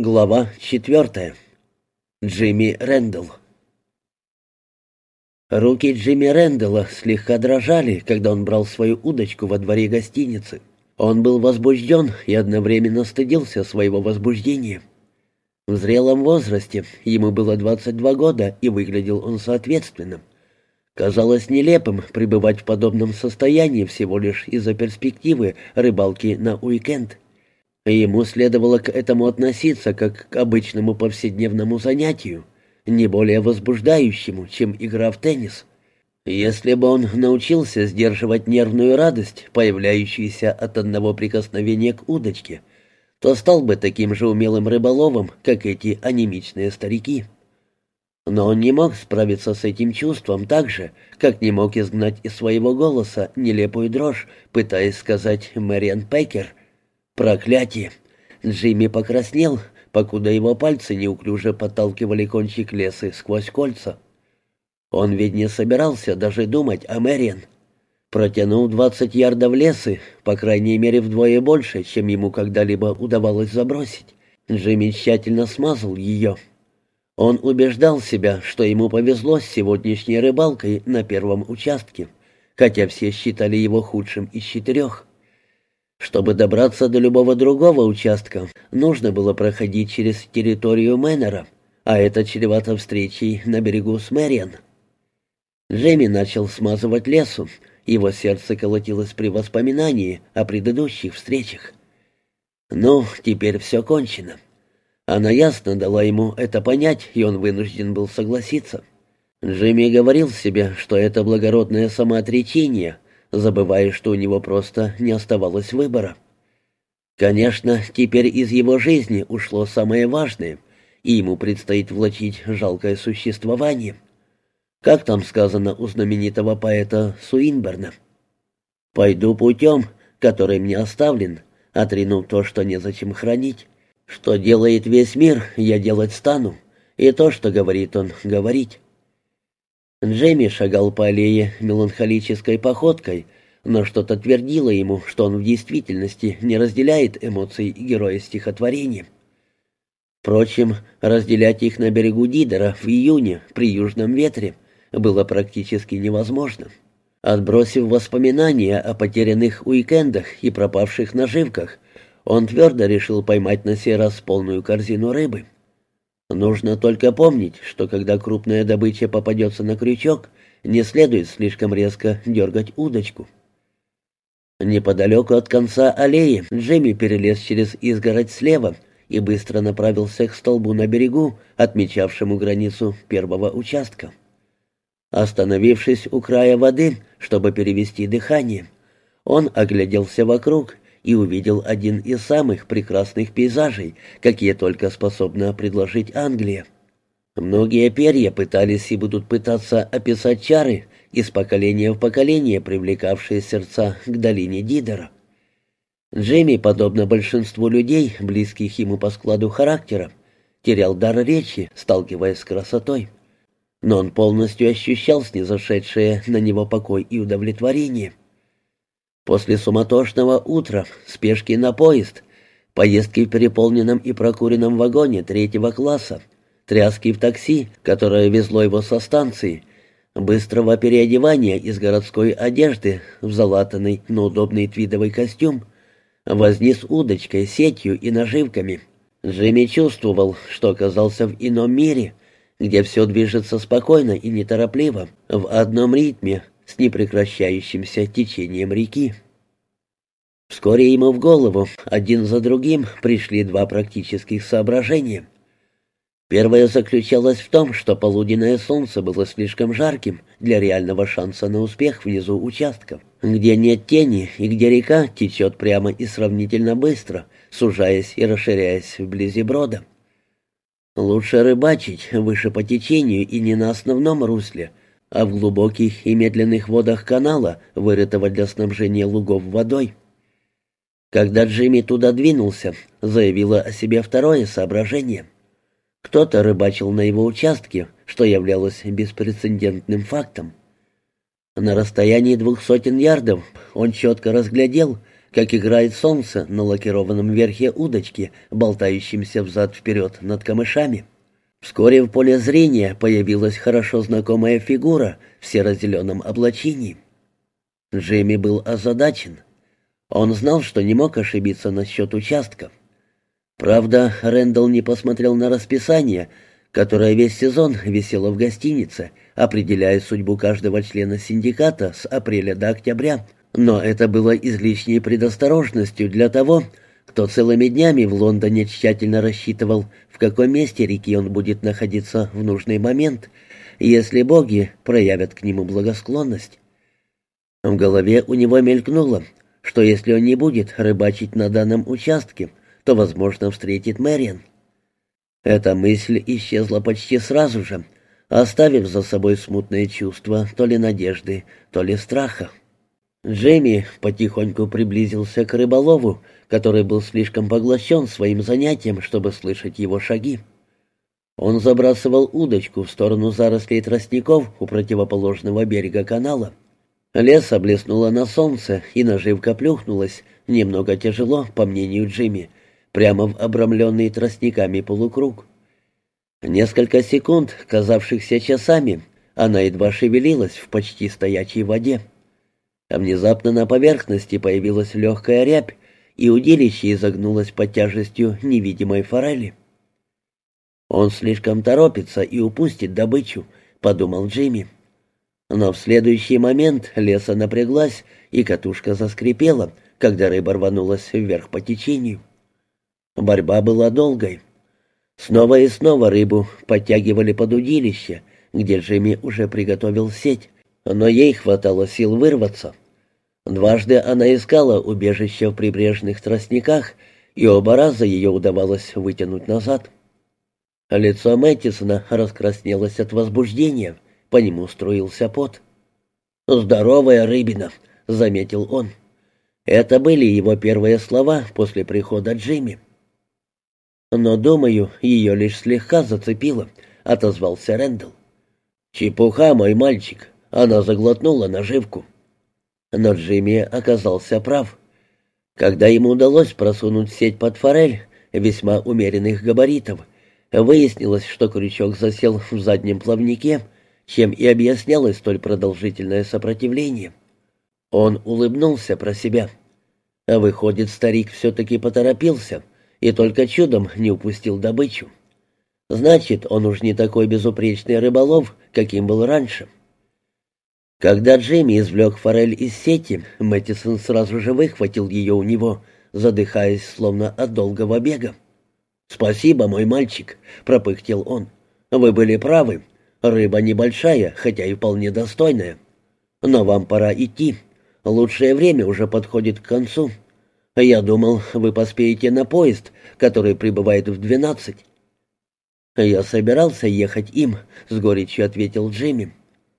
Глава четвертая. Джимми Рэндалл. Руки Джимми Рэндалла слегка дрожали, когда он брал свою удочку во дворе гостиницы. Он был возбужден и одновременно стыдился своего возбуждения. В зрелом возрасте, ему было 22 года, и выглядел он соответственным. Казалось нелепым пребывать в подобном состоянии всего лишь из-за перспективы рыбалки на уикенд – Ему следовало к этому относиться как к обычному повседневному занятию, не более возбуждающему, чем игра в теннис. Если бы он научился сдерживать нервную радость, появляющуюся от одного прикосновения к удочке, то стал бы таким же умелым рыболовом, как эти анемичные старики. Но он не мог справиться с этим чувством так же, как не мог изгнать из своего голоса нелепую дрожь, пытаясь сказать «Мэриан Пекер», Проклятие! Джимми покраснел, покуда его пальцы неуклюже подталкивали кончик лесы сквозь кольца. Он ведь не собирался даже думать о Мэриан. Протянул двадцать ярдов лесы, по крайней мере вдвое больше, чем ему когда-либо удавалось забросить. Джимми тщательно смазал ее. Он убеждал себя, что ему повезло с сегодняшней рыбалкой на первом участке, хотя все считали его худшим из четырех. Чтобы добраться до любого другого участка, нужно было проходить через территорию Мэннера, а это чревато встречей на берегу с Мэриан. Джейми начал смазывать лесу, его сердце колотилось при воспоминании о предыдущих встречах. Ну, теперь все кончено. Она ясно дала ему это понять, и он вынужден был согласиться. Джимми говорил себе, что это благородное самоотречение — забывая, что у него просто не оставалось выбора. Конечно, теперь из его жизни ушло самое важное, и ему предстоит влачить жалкое существование. Как там сказано у знаменитого поэта Суинберна? «Пойду путем, который мне оставлен, отринув то, что незачем хранить. Что делает весь мир, я делать стану, и то, что говорит он, говорить». Джейми шагал по аллее меланхолической походкой, но что-то твердило ему, что он в действительности не разделяет эмоций героя стихотворения. Впрочем, разделять их на берегу Дидера в июне при южном ветре было практически невозможно. Отбросив воспоминания о потерянных уикендах и пропавших наживках, он твердо решил поймать на сей раз полную корзину рыбы. Нужно только помнить, что когда крупная добыча попадется на крючок, не следует слишком резко дергать удочку. Неподалеку от конца аллеи Джимми перелез через изгородь слева и быстро направился к столбу на берегу, отмечавшему границу первого участка. Остановившись у края воды, чтобы перевести дыхание, он огляделся вокруг и увидел один из самых прекрасных пейзажей, какие только способна предложить Англия. Многие перья пытались и будут пытаться описать чары, из поколения в поколение привлекавшие сердца к долине Дидера. Джейми, подобно большинству людей, близких ему по складу характера, терял дар речи, сталкиваясь с красотой. Но он полностью ощущал снизошедшее на него покой и удовлетворение. После суматошного утра, спешки на поезд, поездки в переполненном и прокуренном вагоне третьего класса, тряски в такси, которое везло его со станции, быстрого переодевания из городской одежды в залатанный, но удобный твидовый костюм, возни с удочкой, сетью и наживками. Джимми чувствовал, что оказался в ином мире, где все движется спокойно и неторопливо, в одном ритме, с непрекращающимся течением реки. Вскоре ему в голову один за другим пришли два практических соображения. Первое заключалось в том, что полуденное солнце было слишком жарким для реального шанса на успех внизу участка, где нет тени и где река течет прямо и сравнительно быстро, сужаясь и расширяясь вблизи брода. Лучше рыбачить выше по течению и не на основном русле, а в глубоких и медленных водах канала, вырытого для снабжения лугов водой. Когда Джимми туда двинулся, заявило о себе второе соображение. Кто-то рыбачил на его участке, что являлось беспрецедентным фактом. На расстоянии двух сотен ярдов он четко разглядел, как играет солнце на лакированном верхе удочки, болтающемся взад-вперед над камышами. Вскоре в поле зрения появилась хорошо знакомая фигура в серо-зеленом облачении. Джимми был озадачен. Он знал, что не мог ошибиться насчет участка. Правда, Рэндалл не посмотрел на расписание, которое весь сезон висело в гостинице, определяя судьбу каждого члена синдиката с апреля до октября. Но это было излишней предосторожностью для того, кто целыми днями в Лондоне тщательно рассчитывал, в каком месте реки он будет находиться в нужный момент, если боги проявят к нему благосклонность. В голове у него мелькнуло, что если он не будет рыбачить на данном участке, то, возможно, встретит Мэриан. Эта мысль исчезла почти сразу же, оставив за собой смутное чувство то ли надежды, то ли страха. Джейми потихоньку приблизился к рыболову, который был слишком поглощен своим занятием, чтобы слышать его шаги. Он забрасывал удочку в сторону зарослей тростников у противоположного берега канала. Лес облеснуло на солнце, и наживка плюхнулась, немного тяжело, по мнению Джимми, прямо в обрамленный тростниками полукруг. Несколько секунд, казавшихся часами, она едва шевелилась в почти стоячей воде. Внезапно на поверхности появилась легкая рябь, и удилище изогнулось под тяжестью невидимой форели. «Он слишком торопится и упустит добычу», — подумал Джимми. Но в следующий момент леса напряглась, и катушка заскрипела, когда рыба рванулась вверх по течению. Борьба была долгой. Снова и снова рыбу подтягивали под удилище, где Джимми уже приготовил сеть, но ей хватало сил вырваться. Дважды она искала убежище в прибрежных тростниках, и оба раза ее удавалось вытянуть назад. Лицо Мэттисона раскраснелось от возбуждения, по нему струился пот. «Здоровая рыбина», — заметил он. Это были его первые слова после прихода Джимми. «Но, думаю, ее лишь слегка зацепило», — отозвался Рэндалл. «Чепуха, мой мальчик. Она заглотнула наживку. Но Джимми оказался прав. Когда ему удалось просунуть сеть под форель весьма умеренных габаритов, выяснилось, что крючок засел в заднем плавнике, чем и объяснялось столь продолжительное сопротивление. Он улыбнулся про себя. Выходит, старик все-таки поторопился и только чудом не упустил добычу. Значит, он уж не такой безупречный рыболов, каким был раньше. Когда Джимми извлек форель из сети, Мэттисон сразу же выхватил ее у него, задыхаясь, словно от долгого бега. «Спасибо, мой мальчик», — пропыхтел он. «Вы были правы. Рыба небольшая, хотя и вполне достойная. Но вам пора идти. Лучшее время уже подходит к концу. Я думал, вы поспеете на поезд, который прибывает в двенадцать». «Я собирался ехать им», — с горечью ответил Джимми.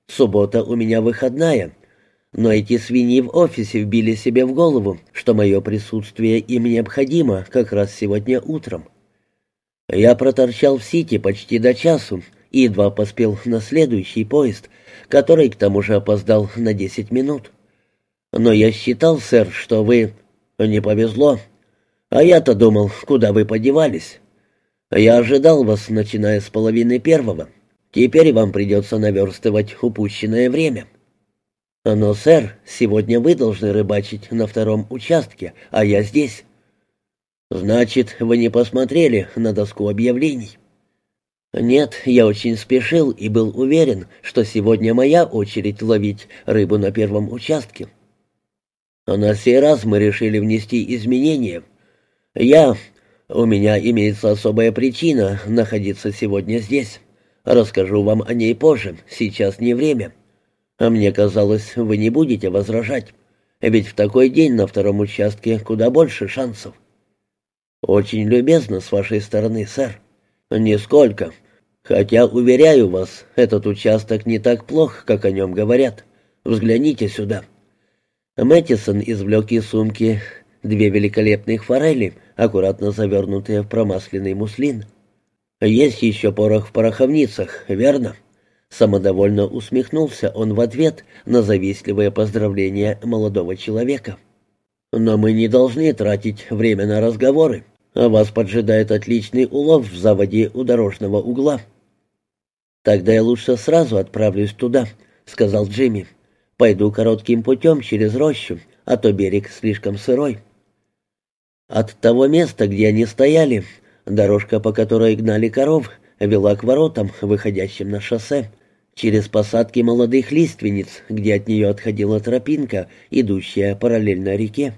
«Суббота у меня выходная, но эти свиньи в офисе вбили себе в голову, что мое присутствие им необходимо как раз сегодня утром. Я проторчал в Сити почти до часу и едва поспел на следующий поезд, который к тому же опоздал на десять минут. Но я считал, сэр, что вы... Не повезло. А я-то думал, куда вы подевались. Я ожидал вас, начиная с половины первого. Теперь вам придется наверстывать упущенное время. Но, сэр, сегодня вы должны рыбачить на втором участке, а я здесь. Значит, вы не посмотрели на доску объявлений? Нет, я очень спешил и был уверен, что сегодня моя очередь ловить рыбу на первом участке. Но на сей раз мы решили внести изменения. Я... У меня имеется особая причина находиться сегодня здесь. Расскажу вам о ней позже, сейчас не время. А мне казалось, вы не будете возражать. Ведь в такой день на втором участке куда больше шансов. Очень любезно с вашей стороны, сэр. Нисколько. Хотя, уверяю вас, этот участок не так плох, как о нем говорят. Взгляните сюда. Мэттисон извлек из сумки две великолепных форели, аккуратно завернутые в промасленный муслин. «Есть еще порох в пороховницах, верно?» Самодовольно усмехнулся он в ответ на завистливое поздравление молодого человека. Но мы не должны тратить время на разговоры. Вас поджидает отличный улов в заводе у дорожного угла. Тогда я лучше сразу отправлюсь туда, сказал Джимми. Пойду коротким путем через рощу, а то берег слишком сырой. От того места, где они стояли, дорожка, по которой гнали коров, вела к воротам, выходящим на шоссе, через посадки молодых лиственниц, где от нее отходила тропинка, идущая параллельно реке.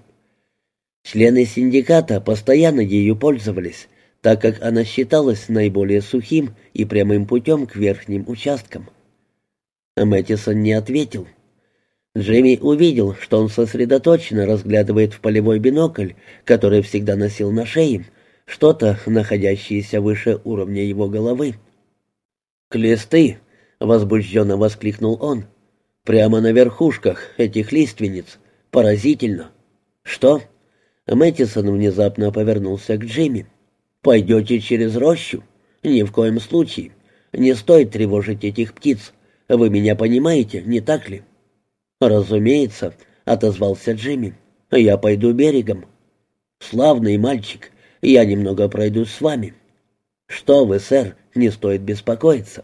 Члены синдиката постоянно ею пользовались, так как она считалась наиболее сухим и прямым путем к верхним участкам. Мэттисон не ответил. Джимми увидел, что он сосредоточенно разглядывает в полевой бинокль, который всегда носил на шее, что-то, находящееся выше уровня его головы. «Клесты!» — возбужденно воскликнул он. «Прямо на верхушках этих лиственниц. Поразительно!» «Что?» Мэттисон внезапно повернулся к Джимми. «Пойдете через рощу? Ни в коем случае. Не стоит тревожить этих птиц. Вы меня понимаете, не так ли?» «Разумеется», — отозвался Джимми. «Я пойду берегом». «Славный мальчик. Я немного пройдусь с вами». «Что вы, сэр, не стоит беспокоиться».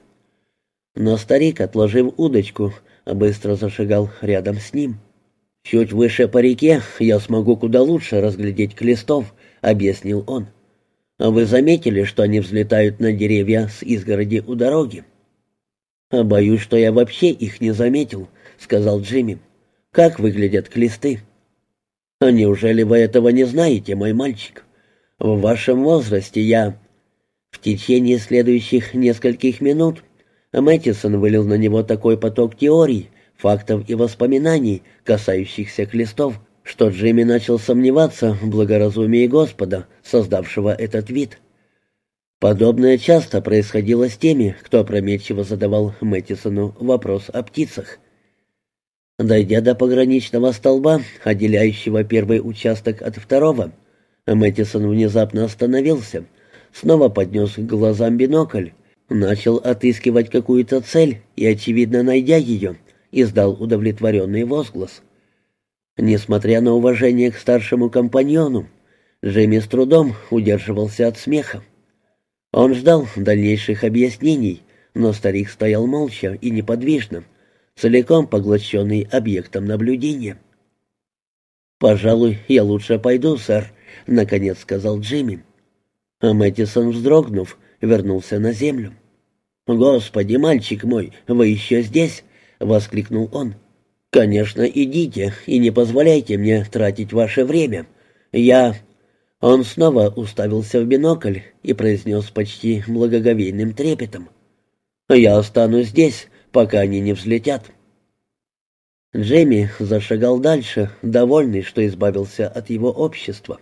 Но старик, отложив удочку, быстро зашагал рядом с ним. «Чуть выше по реке я смогу куда лучше разглядеть клестов», — объяснил он. «А вы заметили, что они взлетают на деревья с изгороди у дороги?» «Боюсь, что я вообще их не заметил», — сказал Джимми. «Как выглядят клесты?» «А неужели вы этого не знаете, мой мальчик? В вашем возрасте я...» В течение следующих нескольких минут Мэттисон вылил на него такой поток теорий, фактов и воспоминаний, касающихся клестов, что Джимми начал сомневаться в благоразумии Господа, создавшего этот вид. Подобное часто происходило с теми, кто опрометчиво задавал Мэттисону вопрос о птицах. Дойдя до пограничного столба, отделяющего первый участок от второго, Мэттисон внезапно остановился, снова поднес к глазам бинокль, начал отыскивать какую-то цель и, очевидно, найдя ее, издал удовлетворенный возглас. Несмотря на уважение к старшему компаньону, Джимми с трудом удерживался от смеха. Он ждал дальнейших объяснений, но старик стоял молча и неподвижно, целиком поглощенный объектом наблюдения. «Пожалуй, я лучше пойду, сэр», — наконец сказал Джимми. А Мэттисон, вздрогнув, вернулся на землю. «Господи, мальчик мой, вы еще здесь?» — воскликнул он. «Конечно, идите и не позволяйте мне тратить ваше время. Я...» Он снова уставился в бинокль и произнес почти благоговейным трепетом. «Я останусь здесь, пока они не взлетят». Джейми зашагал дальше, довольный, что избавился от его общества.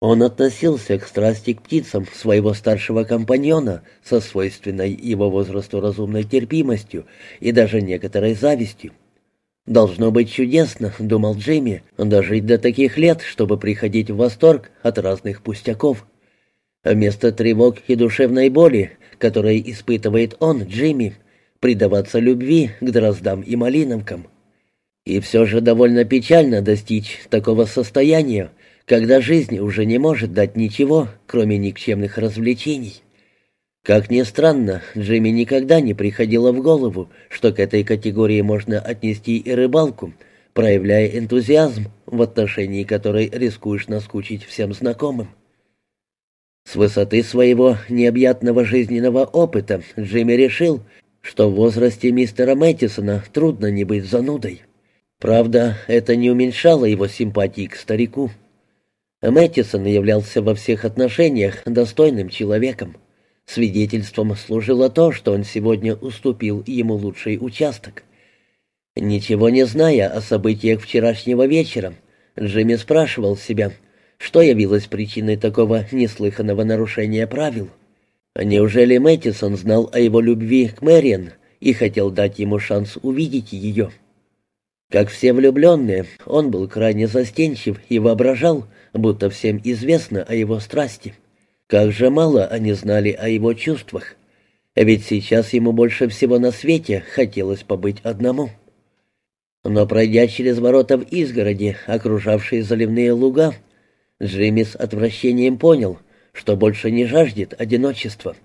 Он относился к страсти к птицам своего старшего компаньона со свойственной его возрасту разумной терпимостью и даже некоторой завистью. «Должно быть чудесно», — думал Джимми, — «дожить до таких лет, чтобы приходить в восторг от разных пустяков». Вместо тревог и душевной боли, которые испытывает он, Джимми, предаваться любви к дроздам и малиновкам. И все же довольно печально достичь такого состояния, когда жизнь уже не может дать ничего, кроме никчемных развлечений. Как ни странно, Джимми никогда не приходило в голову, что к этой категории можно отнести и рыбалку, проявляя энтузиазм, в отношении которой рискуешь наскучить всем знакомым. С высоты своего необъятного жизненного опыта Джимми решил, что в возрасте мистера Мэттисона трудно не быть занудой. Правда, это не уменьшало его симпатии к старику. Мэттисон являлся во всех отношениях достойным человеком. Свидетельством служило то, что он сегодня уступил ему лучший участок. Ничего не зная о событиях вчерашнего вечера, Джимми спрашивал себя, что явилось причиной такого неслыханного нарушения правил. Неужели Мэттисон знал о его любви к Мэриан и хотел дать ему шанс увидеть ее? Как все влюбленные, он был крайне застенчив и воображал, будто всем известно о его страсти. Как же мало они знали о его чувствах. Ведь сейчас ему больше всего на свете хотелось побыть одному. Но пройдя через ворота в изгороди, окружавшие заливные луга, Джимми с отвращением понял, что больше не жаждет одиночества.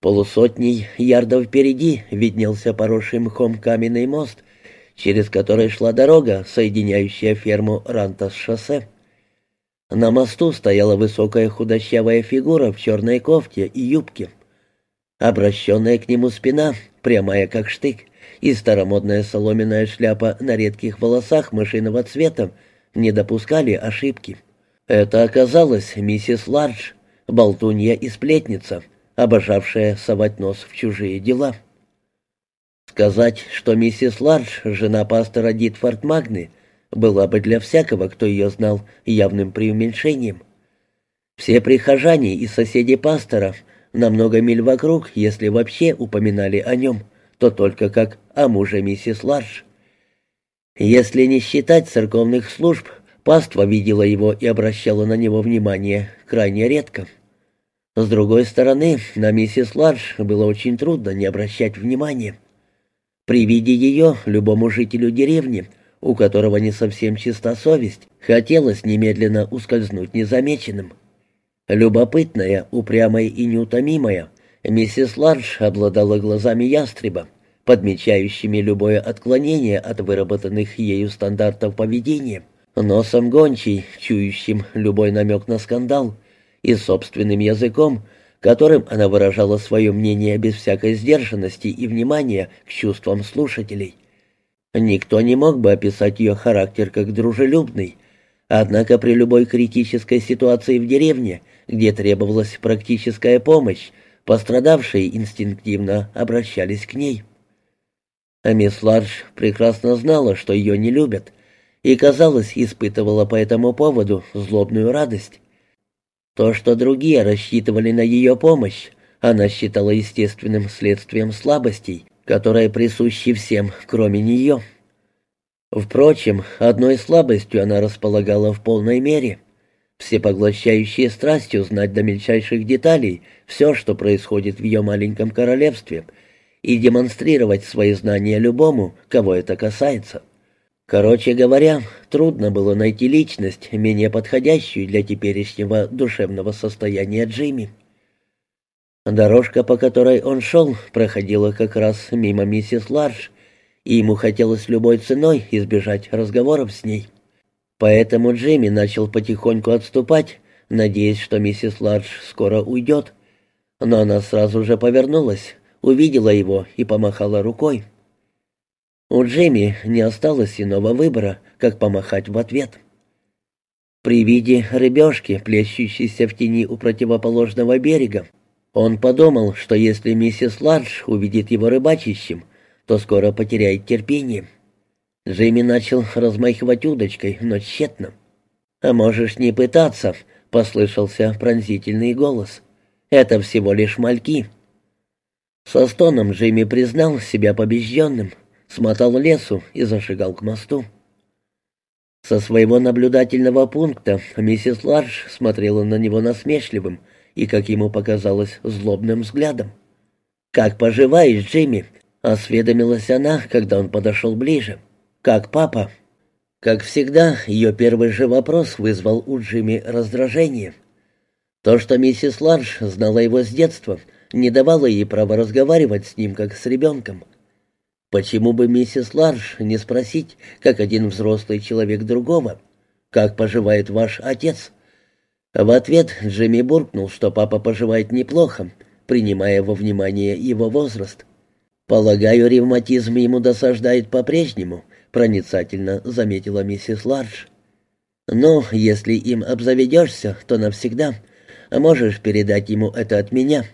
Полусотней ярдов впереди виднелся поросший мхом каменный мост, через который шла дорога, соединяющая ферму Ранта с шоссе. На мосту стояла высокая худощавая фигура в черной кофте и юбке. Обращенная к нему спина, прямая как штык, и старомодная соломенная шляпа на редких волосах мышиного цвета не допускали ошибки. Это оказалась миссис Лардж, болтунья и сплетница, обожавшая совать нос в чужие дела. Сказать, что миссис Лардж, жена пастора Дитфорд Магны, была бы для всякого, кто ее знал, явным преуменьшением. Все прихожане и соседи пастора на много миль вокруг, если вообще упоминали о нем, то только как о муже миссис Лардж. Если не считать церковных служб, паства видела его и обращала на него внимание крайне редко. С другой стороны, на миссис Лардж было очень трудно не обращать внимания. При виде ее любому жителю деревни, у которого не совсем чиста совесть, хотелось немедленно ускользнуть незамеченным. Любопытная, упрямая и неутомимая, миссис Лардж обладала глазами ястреба, подмечающими любое отклонение от выработанных ею стандартов поведения, носом гончей, чующим любой намек на скандал, и собственным языком, которым она выражала свое мнение без всякой сдержанности и внимания к чувствам слушателей. Никто не мог бы описать ее характер как дружелюбный, однако при любой критической ситуации в деревне, где требовалась практическая помощь, пострадавшие инстинктивно обращались к ней. А мисс Лардж прекрасно знала, что ее не любят, и, казалось, испытывала по этому поводу злобную радость. То, что другие рассчитывали на ее помощь, она считала естественным следствием слабостей, которые присущи всем, кроме нее. Впрочем, одной слабостью она располагала в полной мере. Всепоглощающей страстью знать до мельчайших деталей все, что происходит в ее маленьком королевстве — и демонстрировать свои знания любому, кого это касается. Короче говоря, трудно было найти личность, менее подходящую для теперешнего душевного состояния Джимми. Дорожка, по которой он шел, проходила как раз мимо миссис Ларш, и ему хотелось любой ценой избежать разговоров с ней. Поэтому Джимми начал потихоньку отступать, надеясь, что миссис Ларш скоро уйдет. Но она сразу же повернулась, увидела его и помахала рукой. У Джимми не осталось иного выбора, как помахать в ответ. При виде рыбешки, плещущейся в тени у противоположного берега, он подумал, что если миссис Ладж увидит его рыбачищем, то скоро потеряет терпение. Джимми начал размахивать удочкой, но тщетно. «А можешь не пытаться», — послышался пронзительный голос. «Это всего лишь мальки». Со стоном Джимми признал себя побежденным, смотал лесу и зашагал к мосту. Со своего наблюдательного пункта миссис Ларш смотрела на него насмешливым и, как ему показалось, злобным взглядом. «Как поживаешь, Джимми?» — осведомилась она, когда он подошел ближе. «Как папа?» Как всегда, ее первый же вопрос вызвал у Джимми раздражение. То, что миссис Ларш знала его с детства — не давала ей права разговаривать с ним, как с ребенком. Почему бы миссис Ларш не спросить, как один взрослый человек другого, как поживает ваш отец? В ответ Джимми буркнул, что папа поживает неплохо, принимая во внимание его возраст. «Полагаю, ревматизм ему досаждает по-прежнему», — проницательно заметила миссис Ларш. «Ну, если им обзаведешься, то навсегда. Можешь передать ему это от меня.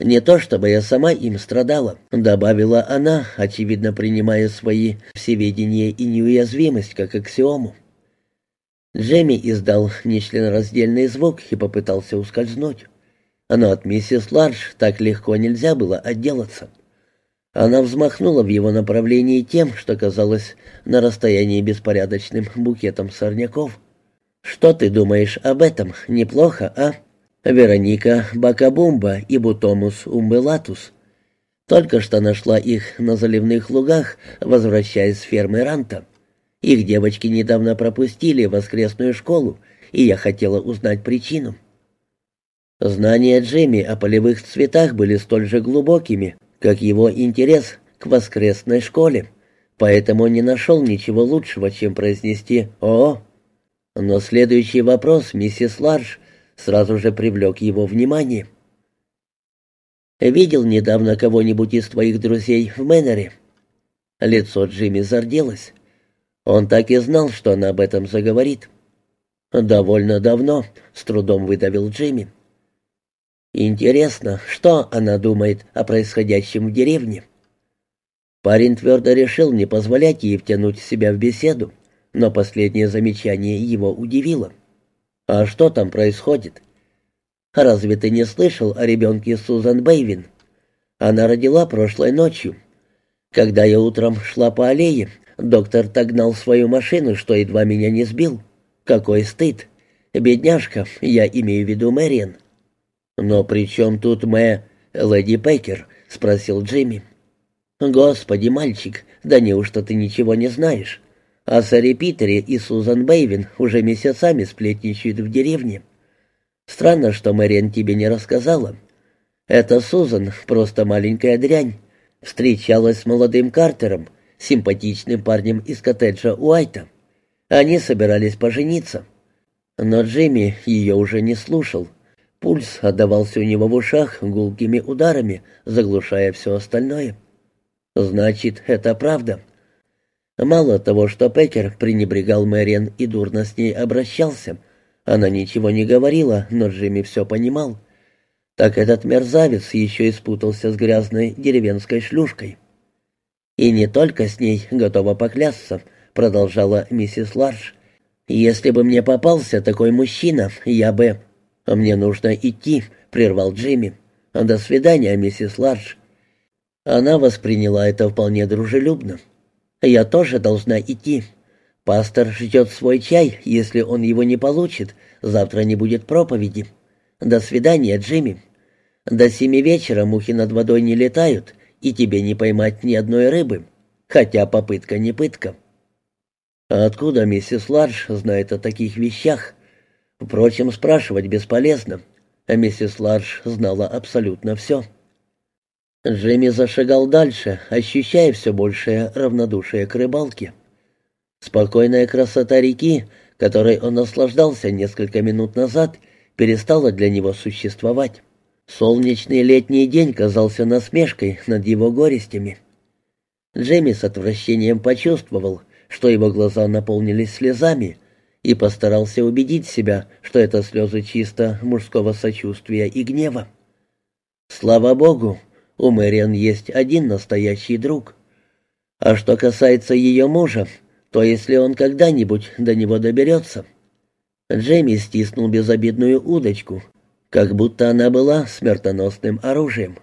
Не то чтобы я сама им страдала, добавила она, очевидно принимая свои всеведения и неуязвимость как аксиому. Джемми издал нечленораздельный звук и попытался ускользнуть. Но от миссис Ларш так легко нельзя было отделаться. Она взмахнула в его направлении тем, что казалось на расстоянии беспорядочным букетом сорняков. «Что ты думаешь об этом? Неплохо, а?» Вероника Бакабумба и Бутомус Умбелатус. Только что нашла их на заливных лугах, возвращаясь с фермы Ранта. Их девочки недавно пропустили воскресную школу, и я хотела узнать причину. Знания Джимми о полевых цветах были столь же глубокими, как его интерес к воскресной школе, поэтому не нашел ничего лучшего, чем произнести «О». Но следующий вопрос миссис Ларш сразу же привлек его внимание. «Видел недавно кого-нибудь из твоих друзей в Мэннере?» Лицо Джимми зарделось. Он так и знал, что она об этом заговорит. «Довольно давно», — с трудом выдавил Джимми. «Интересно, что она думает о происходящем в деревне?» Парень твердо решил не позволять ей втянуть себя в беседу, но последнее замечание его удивило. «А что там происходит?» «Разве ты не слышал о ребенке Сузан Бейвин? Она родила прошлой ночью. Когда я утром шла по аллее, доктор так гнал свою машину, что едва меня не сбил. Какой стыд! Бедняжка, я имею в виду Мэриан». «Но при чем тут Мэ... леди Пекер?» — спросил Джимми. «Господи, мальчик, да неужто ты ничего не знаешь? О Сэре Питере и Сузан Бейвин уже месяцами сплетничают в деревне. Странно, что Мэриан тебе не рассказала. Это Сузан, просто маленькая дрянь. Встречалась с молодым Картером, симпатичным парнем из коттеджа Уайта. Они собирались пожениться. Но Джимми ее уже не слушал. Пульс отдавался у него в ушах гулкими ударами, заглушая все остальное. Значит, это правда. Мало того, что Пекер пренебрегал Мэриан и дурно с ней обращался, она ничего не говорила, но Джимми все понимал. Так этот мерзавец еще и спутался с грязной деревенской шлюшкой. «И не только с ней, готова поклясться», — продолжала миссис Ларш. «Если бы мне попался такой мужчина, я бы...» «Мне нужно идти», — прервал Джимми. «До свидания, миссис Ларш». Она восприняла это вполне дружелюбно. «Я тоже должна идти. Пастор ждет свой чай, если он его не получит, завтра не будет проповеди. До свидания, Джимми. До семи вечера мухи над водой не летают, и тебе не поймать ни одной рыбы, хотя попытка не пытка». «А откуда миссис Ларш знает о таких вещах?» Впрочем, спрашивать бесполезно, а миссис Ларш знала абсолютно все. Джимми зашагал дальше, ощущая все большее равнодушие к рыбалке. Спокойная красота реки, которой он наслаждался несколько минут назад, перестала для него существовать. Солнечный летний день казался насмешкой над его горестями. Джимми с отвращением почувствовал, что его глаза наполнились слезами, и постарался убедить себя, что это слезы чисто мужского сочувствия и гнева. Слава богу, у Мэриан есть один настоящий друг. А что касается ее мужа, то если он когда-нибудь до него доберется... Джейми стиснул безобидную удочку, как будто она была смертоносным оружием.